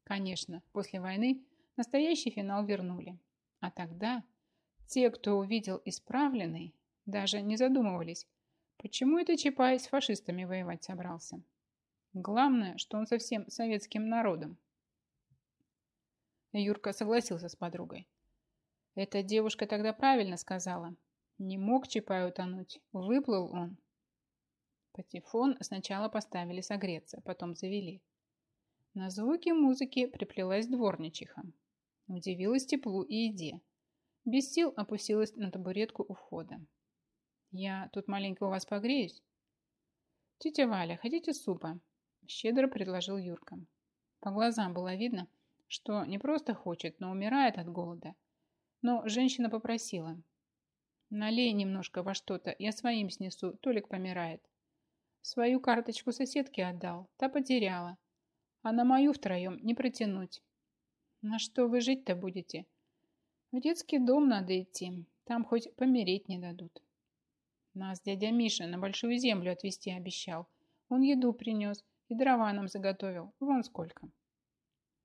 Конечно, после войны настоящий финал вернули. А тогда те, кто увидел исправленный, даже не задумывались, почему это Чапай с фашистами воевать собрался. Главное, что он совсем советским народом. Юрка согласился с подругой. Эта девушка тогда правильно сказала. Не мог Чапай утонуть. Выплыл он. Патефон сначала поставили согреться, потом завели. На звуки музыки приплелась дворничиха. Удивилась теплу и еде. Без сил опустилась на табуретку у входа. «Я тут маленько у вас погреюсь?» «Тетя Валя, хотите супа?» Щедро предложил Юрка. По глазам было видно, что не просто хочет, но умирает от голода. Но женщина попросила. «Налей немножко во что-то, я своим снесу, Толик помирает». Свою карточку соседке отдал, та потеряла. А на мою втроем не протянуть. На что вы жить-то будете? В детский дом надо идти, там хоть помереть не дадут. Нас дядя Миша на большую землю отвезти обещал. Он еду принес и дрова нам заготовил. Вон сколько.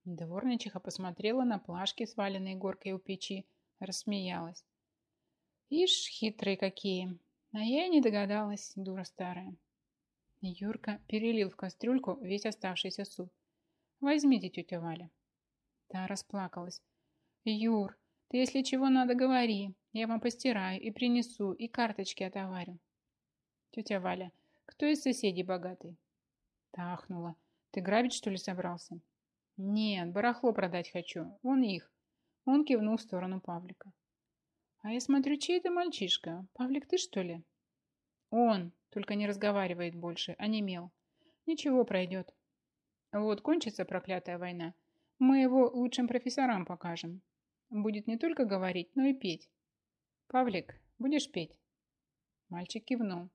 Дворничиха посмотрела на плашки, сваленные горкой у печи, рассмеялась. Ишь, хитрые какие. А я не догадалась, дура старая. Юрка перелил в кастрюльку весь оставшийся суп. «Возьмите, тетя Валя». Та расплакалась. «Юр, ты если чего надо, говори. Я вам постираю и принесу, и карточки отоварю». «Тетя Валя, кто из соседей богатый?» Тахнула. «Ты грабить, что ли, собрался?» «Нет, барахло продать хочу. Вон их». Он кивнул в сторону Павлика. «А я смотрю, чей это мальчишка? Павлик, ты что ли?» «Он. Только не разговаривает больше, а не мел. Ничего, пройдет. Вот кончится проклятая война. Мы его лучшим профессорам покажем. Будет не только говорить, но и петь. Павлик, будешь петь? Мальчик кивнул.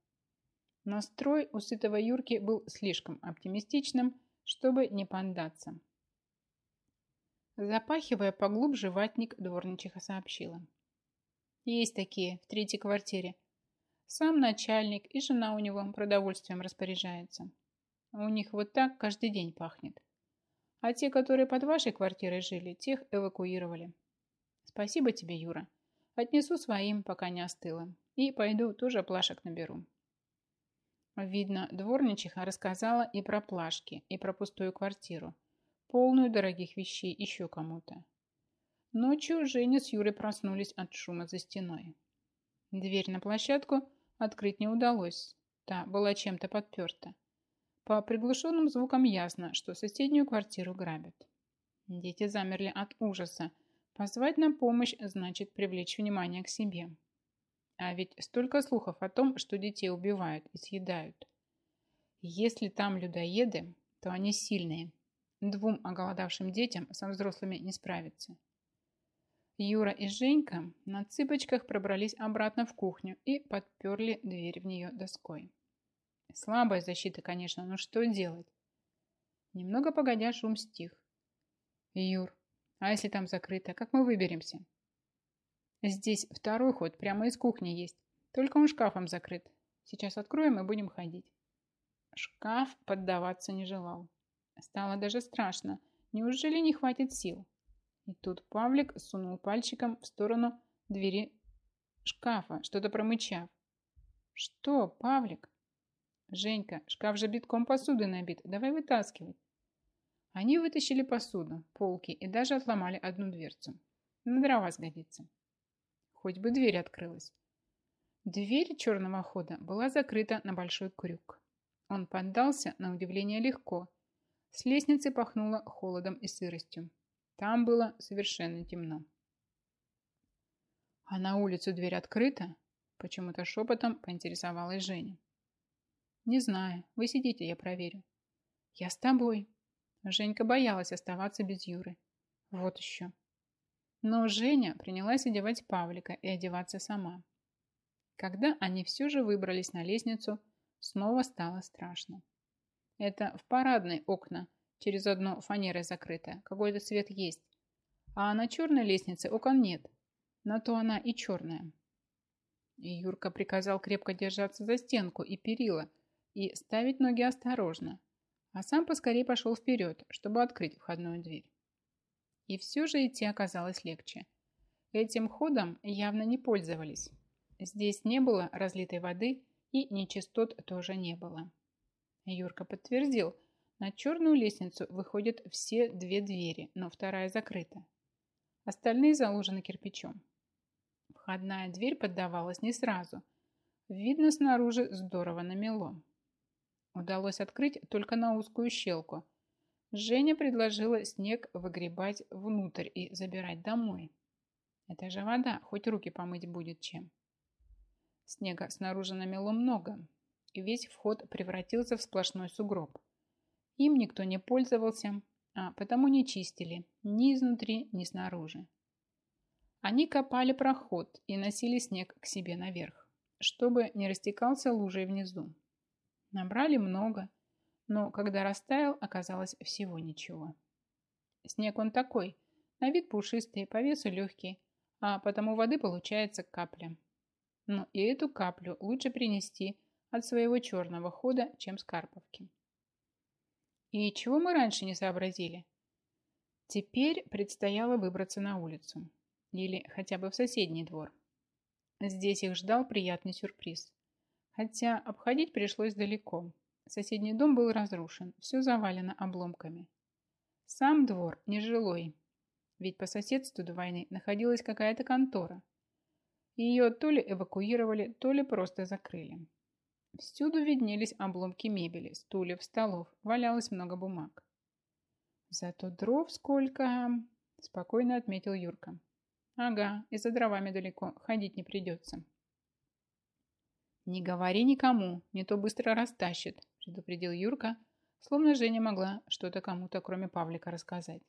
Настрой у сытого Юрки был слишком оптимистичным, чтобы не поддаться. Запахивая поглубже ватник, дворничиха сообщила. Есть такие в третьей квартире. Сам начальник и жена у него продовольствием распоряжается. У них вот так каждый день пахнет. А те, которые под вашей квартирой жили, тех эвакуировали. Спасибо тебе, Юра. Отнесу своим, пока не остыло. И пойду тоже плашек наберу. Видно, дворничиха рассказала и про плашки, и про пустую квартиру, полную дорогих вещей еще кому-то. Ночью Женя с Юрой проснулись от шума за стеной. Дверь на площадку открыть не удалось. Та была чем-то подперта. По приглушенным звукам ясно, что соседнюю квартиру грабят. Дети замерли от ужаса. Позвать на помощь значит привлечь внимание к себе. А ведь столько слухов о том, что детей убивают и съедают. Если там людоеды, то они сильные. Двум оголодавшим детям со взрослыми не справиться. Юра и Женька на цыпочках пробрались обратно в кухню и подперли дверь в нее доской. Слабая защита, конечно, но что делать? Немного погодя шум стих. Юр, А если там закрыто, как мы выберемся? Здесь второй ход прямо из кухни есть. Только он шкафом закрыт. Сейчас откроем и будем ходить. Шкаф поддаваться не желал. Стало даже страшно. Неужели не хватит сил? И тут Павлик сунул пальчиком в сторону двери шкафа, что-то промычав. «Что, Павлик?» «Женька, шкаф же битком посуды набит. Давай вытаскивать». Они вытащили посуду, полки и даже отломали одну дверцу. На дрова сгодится. Хоть бы дверь открылась. Дверь черного хода была закрыта на большой крюк. Он поддался, на удивление, легко. С лестницы пахнуло холодом и сыростью. Там было совершенно темно. А на улицу дверь открыта? Почему-то шепотом поинтересовалась Женя. Не знаю. Вы сидите, я проверю. Я с тобой. Женька боялась оставаться без Юры. Вот еще. Но Женя принялась одевать Павлика и одеваться сама. Когда они все же выбрались на лестницу, снова стало страшно. Это в парадной окна, через одно фанерой закрыто, какой-то свет есть. А на черной лестнице окон нет, на то она и черная. И Юрка приказал крепко держаться за стенку и перила и ставить ноги осторожно, а сам поскорее пошел вперед, чтобы открыть входную дверь. И все же идти оказалось легче. Этим ходом явно не пользовались. Здесь не было разлитой воды и нечистот тоже не было. Юрка подтвердил, на черную лестницу выходят все две двери, но вторая закрыта. Остальные заложены кирпичом. Входная дверь поддавалась не сразу. Видно, снаружи здорово намело. Удалось открыть только на узкую щелку. Женя предложила снег выгребать внутрь и забирать домой. Это же вода, хоть руки помыть будет чем. Снега снаружи намело много, и весь вход превратился в сплошной сугроб. Им никто не пользовался, а потому не чистили ни изнутри, ни снаружи. Они копали проход и носили снег к себе наверх, чтобы не растекался лужей внизу. Набрали много, но когда растаял, оказалось всего ничего. Снег он такой, на вид пушистый, по весу легкий, а потому воды получается капля. Но и эту каплю лучше принести от своего черного хода, чем с Карповки. И чего мы раньше не сообразили? Теперь предстояло выбраться на улицу. Или хотя бы в соседний двор. Здесь их ждал приятный сюрприз. Хотя обходить пришлось далеко. Соседний дом был разрушен, все завалено обломками. Сам двор нежилой, ведь по соседству до войны находилась какая-то контора – ее то ли эвакуировали, то ли просто закрыли. Всюду виднелись обломки мебели, стульев, столов, валялось много бумаг. «Зато дров сколько!» – спокойно отметил Юрка. «Ага, и за дровами далеко, ходить не придется». «Не говори никому, не то быстро растащит», – предупредил Юрка, словно Женя могла что-то кому-то, кроме Павлика, рассказать.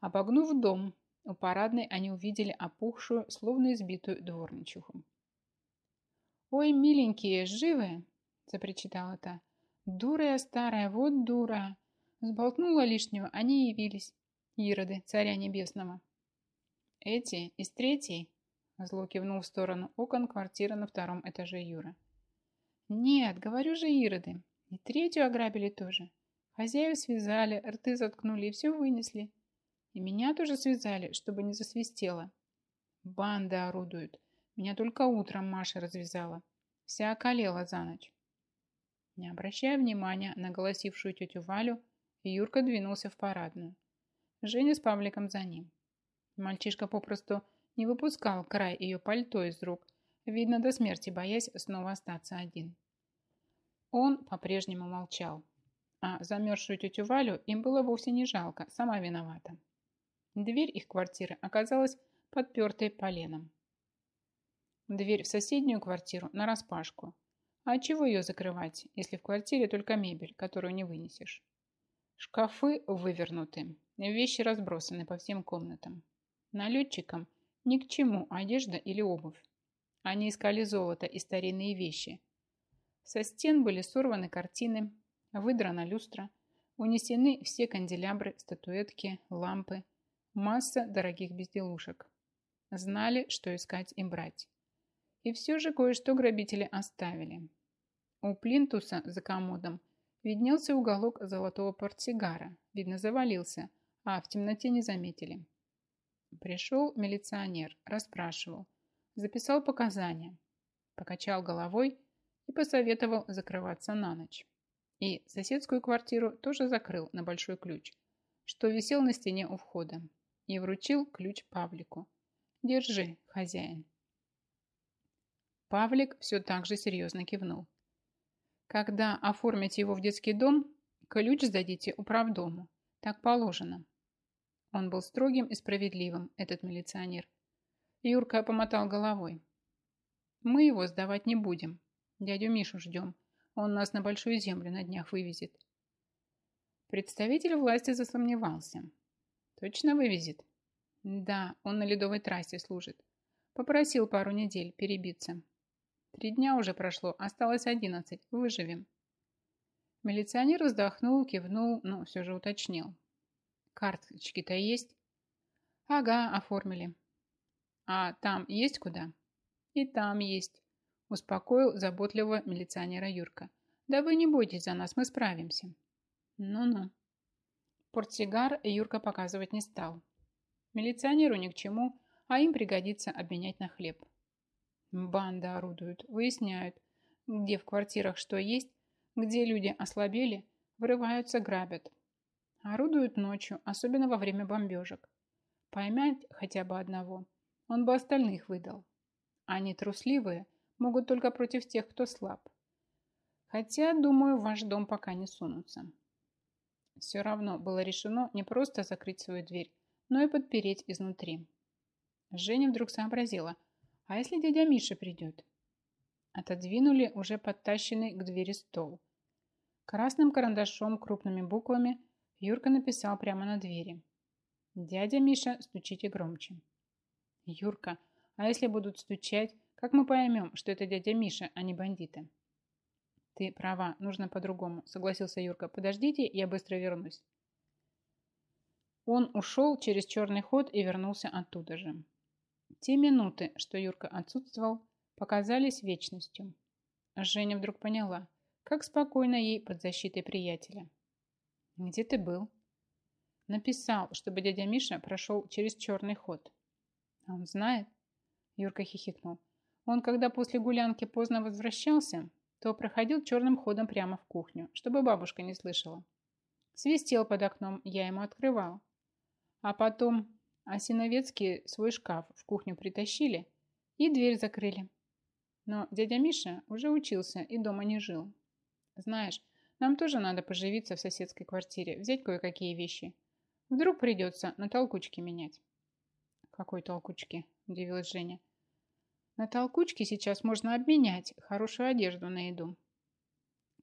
Обогнув дом, у парадной они увидели опухшую, словно избитую дворничиху. «Ой, миленькие, живы!» – запричитала та. «Дура я старая, вот дура!» Сболтнула лишнего, они явились. Ироды, царя небесного. «Эти из третьей?» – зло кивнул в сторону окон квартиры на втором этаже Юра. «Нет, говорю же, Ироды. И третью ограбили тоже. Хозяев связали, рты заткнули и все вынесли. И меня тоже связали, чтобы не засвистело. Банда орудует. Меня только утром Маша развязала. Вся околела за ночь. Не обращая внимания на голосившую тетю Валю, Юрка двинулся в парадную. Женя с Павликом за ним. Мальчишка попросту не выпускал край ее пальто из рук, видно до смерти боясь снова остаться один. Он по-прежнему молчал, а замерзшую тетю Валю им было вовсе не жалко, сама виновата. Дверь их квартиры оказалась подпертой поленом. Дверь в соседнюю квартиру нараспашку. А чего ее закрывать, если в квартире только мебель, которую не вынесешь? Шкафы вывернуты, вещи разбросаны по всем комнатам. Налетчикам ни к чему одежда или обувь. Они искали золото и старинные вещи. Со стен были сорваны картины, выдрана люстра, унесены все канделябры, статуэтки, лампы, Масса дорогих безделушек. Знали, что искать и брать. И все же кое-что грабители оставили. У плинтуса за комодом виднелся уголок золотого портсигара. Видно, завалился, а в темноте не заметили. Пришел милиционер, расспрашивал, записал показания, покачал головой и посоветовал закрываться на ночь. И соседскую квартиру тоже закрыл на большой ключ, что висел на стене у входа, и вручил ключ Павлику. «Держи, хозяин». Павлик все так же серьезно кивнул. «Когда оформите его в детский дом, ключ сдадите управдому. Так положено». Он был строгим и справедливым, этот милиционер. Юрка помотал головой. «Мы его сдавать не будем. Дядю Мишу ждем. Он нас на большую землю на днях вывезет. Представитель власти засомневался. Точно вывезет? Да, он на ледовой трассе служит. Попросил пару недель перебиться. Три дня уже прошло, осталось одиннадцать. Выживем. Милиционер вздохнул, кивнул, но все же уточнил. Карточки-то есть? Ага, оформили. А там есть куда? И там есть. Успокоил заботливого милиционера Юрка. Да вы не бойтесь за нас, мы справимся. Ну-ну. Портсигар Юрка показывать не стал. Милиционеру ни к чему, а им пригодится обменять на хлеб. Банда орудуют, выясняют, где в квартирах что есть, где люди ослабели, вырываются, грабят. Орудуют ночью, особенно во время бомбежек. Поймать хотя бы одного, он бы остальных выдал. Они трусливые, могут только против тех, кто слаб. Хотя, думаю, в ваш дом пока не сунутся. Все равно было решено не просто закрыть свою дверь, но и подпереть изнутри. Женя вдруг сообразила, а если дядя Миша придет? Отодвинули уже подтащенный к двери стол. Красным карандашом крупными буквами Юрка написал прямо на двери. «Дядя Миша, стучите громче». «Юрка, а если будут стучать, как мы поймем, что это дядя Миша, а не бандиты? Ты права, нужно по-другому, согласился Юрка. Подождите, я быстро вернусь. Он ушел через черный ход и вернулся оттуда же. Те минуты, что Юрка отсутствовал, показались вечностью. Женя вдруг поняла, как спокойно ей под защитой приятеля. «Где ты был?» Написал, чтобы дядя Миша прошел через черный ход. «А он знает?» Юрка хихикнул. Он, когда после гулянки поздно возвращался, то проходил черным ходом прямо в кухню, чтобы бабушка не слышала. Свистел под окном, я ему открывал. А потом Осиновецкие свой шкаф в кухню притащили и дверь закрыли. Но дядя Миша уже учился и дома не жил. Знаешь, нам тоже надо поживиться в соседской квартире, взять кое-какие вещи. Вдруг придется на толкучке менять. Какой толкучки? Удивилась Женя. На толкучке сейчас можно обменять хорошую одежду на еду.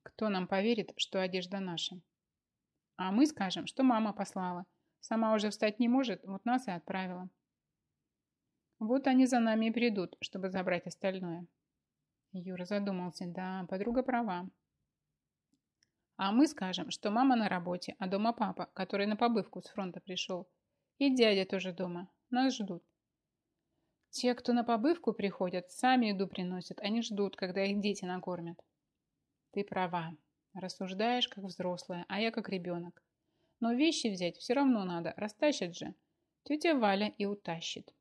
Кто нам поверит, что одежда наша? А мы скажем, что мама послала. Сама уже встать не может, вот нас и отправила. Вот они за нами и придут, чтобы забрать остальное. Юра задумался. Да, подруга права. А мы скажем, что мама на работе, а дома папа, который на побывку с фронта пришел. И дядя тоже дома. Нас ждут. Те, кто на побывку приходят, сами еду приносят, они ждут, когда их дети накормят. Ты права. Рассуждаешь, как взрослая, а я как ребенок. Но вещи взять все равно надо, растащат же. Тетя Валя и утащит.